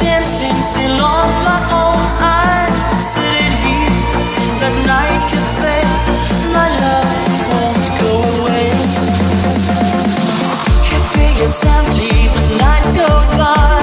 dancing still on my own. I'm sitting here in that night cafe. My love won't go away. Cafe is empty, the night goes by.